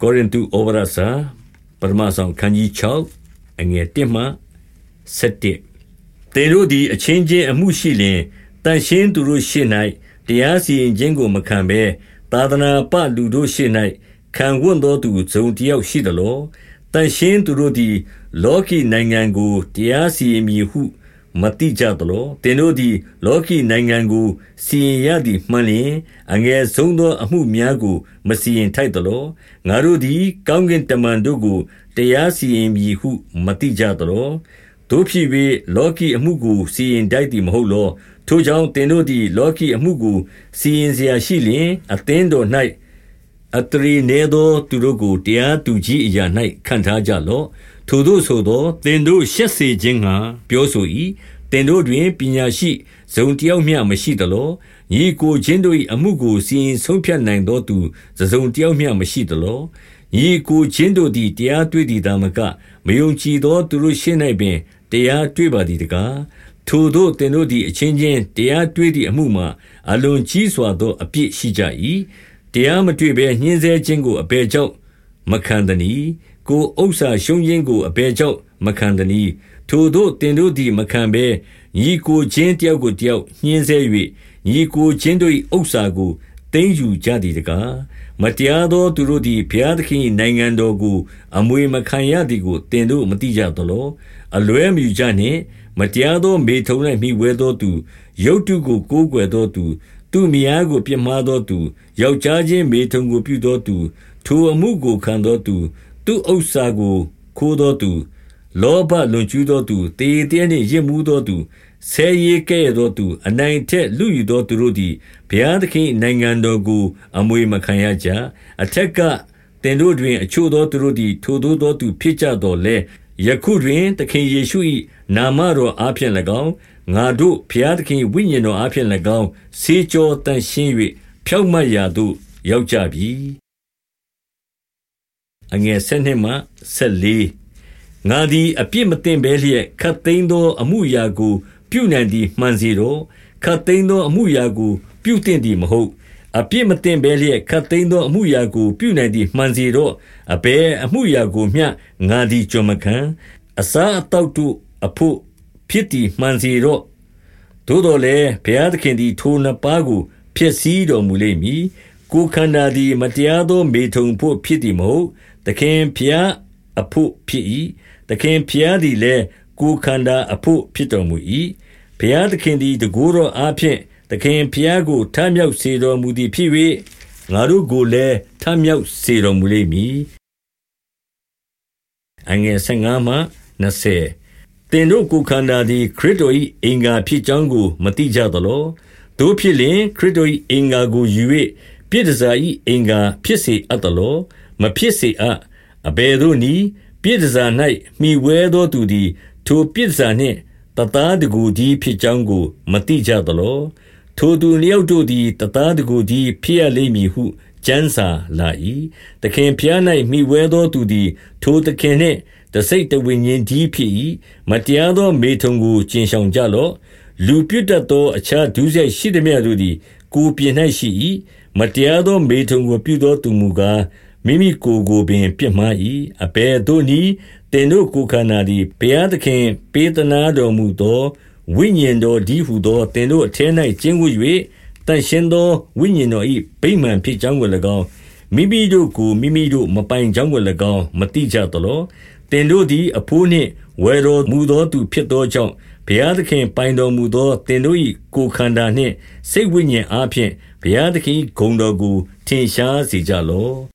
ကောရိန္သုဩဝါဒစာပထမဆုံးခန်းကြီး6အငယ်1မှ7သင်တို့သည်အချင်းချင်းအမှုရှိလျင်တန်ရှင်းသူတို့ရှေ့၌တရားစီရင်ခြင်းကိုမခံဘဲသာသနာပလူတို့ရှေ့၌ခံဝတ်သောသူဇုံတယောက်ရှိသလောတန်ရှင်းသူတို့သည် လောကီနိုင်ငံကိုတရားစီရင်မည်ဟု မတိကြသလောသင်တို့သည် လောကီနိုင်ငံကိုစီရင်ရသည်မှန်လျင်အငယ်ဆုံးသောအမှုများကိုမစီရင်ထိုက်သလောငါတို့သည် ကောင်းကင်တမန်တို့ကိုတရားစီရင်မည်ဟုမတိကြသလောတို့ဖြစ်၍လောကီအမှုကိုစီရင်တိုက်သည်မဟုတ်လောထိုကြောင့်သင်တို့သည် လောကီအမှုကိုစီရင်เสียရှိလျင်အသင်းတော်၌ အတရီနေသောသူတို့ကိုတရားသူကြီးအရာ၌ခံထားကြလော့ထိုတို့ဆိုသောသင်တို့ရှက်စေခြင်းငှာပြောဆို၏င်တို့တွင်ပညာရှိဇုံတယောက်မျှမရှိသလောညီကိုချင်းတို့၏အမှုကိုစီရင်ဆုံးဖြတ်နိုင်သောသူဇုံတယောက်မျှမရှိသလောညီကိုချင်းတို့သည်တရားတွေ့သည်သာမကမယုံကြည်သောသူတို့ရှင်း၌ပင်တရားတွေ့ပါသည်တကားထိုတို့သင်တို့သည်အချင်းချင်းတရားတွေ့သည့်အမှုမှာအလွန်ကြီးစွာသောအပြစ်ရှိကြ၏ တရားမတွေ့ဘဲညှင်းဆဲခြင်းကိုအဘယ်ကြောင့်မခံသနည်းကိုဥစ္စာရှုံးခြင်းကိုအဘယ်ကြောင့်မခံသနည်းထိုတို့တင်တို့သည်မခံဘဲညီကိုချင်းတယောက်ကိုတယောက်ညှင်းဆဲ၍ညီကိုချင်းတို့၏ဥစ္စာကိုသိမ်းယူကြသည်တကားမတရားသောသူတို့သည်ဘုရားသခင်၏နိုင်ငံတော်ကိုအမွေမခံရသည်ကိုတင်တို့မသိကြသလောအလွဲမယူကြနှင့် မတရားသောမေထုံ၌မိဝဲသောသူရုတ်တုကိုကိုးကွယ်သောသူ သူမယားကို ပြစ်မှားသောသူ ယောက်ျားချင်းမေထုံကို ပြုသောသူ ထိုအမှုကိုခံသောသူ သူဥစ္စာကိုခိုးသောသူ လောဘလွန်ကျူးသောသူတေတဲနှင့်ရစ်မှုသောသူ ဆဲရေးကဲ့သောသူ အနိုင်ထက်လူယူသောသူတို့သည် ဘုရားသခင်နိုင်ငံတော်ကို အမွေမခံရကြ အထက်ကတင်တို့တွင် အချို့သောသူတို့သည် ထိုသို့သောသူဖြစ်ကြတော်လဲယခုတွင် သခင်ယေရှု၏နာမတော်အားဖြင့်၎င်း ငါတို့ဘုရားသခင်ဝိညာဉ်တော်အားဖြင့်၎င်းစေကြောတန်ရှင်း၍ဖြောက်မတ်ရာသို့ရောက်ကြပြီအငယ်၁၂မှ၁၄ငါသည်အပြစ်မတင်ဘဲလျက်ခတ်သိမ်းသောအမှုရာကို ပြုနိုင်သည်မှန်စေတော့ခတ်သိမ်းသောအမှုရာကို ပြုတင်သည်မဟုတ်အပြစ်မတင်ဘဲလျက်ခတ်သိမ်းသောအမှုရာကိုပြုနိုင်သည်မှန်စေတော့အဘယ်အမှုရာကိုမျှငါသည်ကြုံမခံအစာအတော့တို့အဖို့ ဖြစ်သည်မှန်စေတော့သို့တော်လည်းဘုရားသခင်သည်ထိုနှစ်ပါးကိုဖျက်ဆီးတော်မူလိမ့်မည်ကိုခန္ဓာသည်မတရားသောမေထုံဖို့ဖြစ်သည်မဟုတ်သခင်ဘုရားအဖို့ဖြစ်၏သခင်ဖျားသည်လည်းကိုခန္ဓာအဖို့ဖြစ်တော်မူ၏ဘုရားသခင်သည်တကိုးတော်အားဖြင့်သခင်ဖျားကိုထမြောက်စေတော်မူသည်ဖြစ်၍ငါတို့ကိုလည်းထမြောက်စေတော်မူလိမ့်မည်အငယ်15မှ20 တင်တို့ကိုခန္ဓာသည် ခရစ်တော်၏အင်္ဂါဖြစ်ကြောင်းကို မသိကြသလောတို့ဖြစ်လျင် ခရစ်တော်၏အင်္ဂါကိုယူ၍ပြည့်တစား၏အင်္ဂါဖြစ်စေအပ်သလော မဖြစ်စေအပ် အဘယ်သို့နည်း ပြည်တစား၌မှီဝဲသောသူသည် ထိုပြည်တစားနှင့် တသားတကူကြီးဖြစ်ကြောင်းကို မသိကြသလော ထိုသူလျောက်တို့သည် တသားတကူကြီးဖြစ်ရလိမ့်မည်ဟု ကျမ်းစာလာ၏သခင်ဖျား၌မိဝဲသောသူသည် ထိုသခင်နှင့် တစိတ်တဝိညာဉ်ကြီးဖြစ်၏မတရားသောမေထုံကိုကျင်ဆောင်ကြလော့လူပြတ်တတ်သောအခြားဒုစရိုက်ရှိသည်များတို့သည် ကိုပြင်း၌ရှိ၏မတရားသောမေထုံကိုပြုသောသူမူကားမိမိကိုယ်ကိုပင်ပြစ်မှား၏အဘယ်သို့နည်းတင်တို့ကိုယ်ခန္ဓာသည်ဘုရားသခင် ပေးသနာတော်မူသောဝိညာဉ်တော်ဒီဟုသောတင်တို့အထင်း၌ကျင်းဝတ်၍တန်ရှင်းသောဝိညာဉ်တော်၏ဗိမာန်ဖြစ်ကြောင်းကို၎င်းမိမိတို့ကိုမိမိတို့မပိုင်ကြောင်းကို၎င်းမတိကြသလောတ င်တို့သည်အဖိုးနှင့်ဝယ်တော်မူသောသူဖြစ်သောကြောင့်ဘုရားသခင်ပိုင်တော်မူသောတင်တို့၏ကိုယ်ခန္ဓာနှင့်စိတ်ဝိညာဉ်အားဖြင့်ဘုရားသခင်ဂုဏ်တော်ကိုထင်ရှားစေကြလော့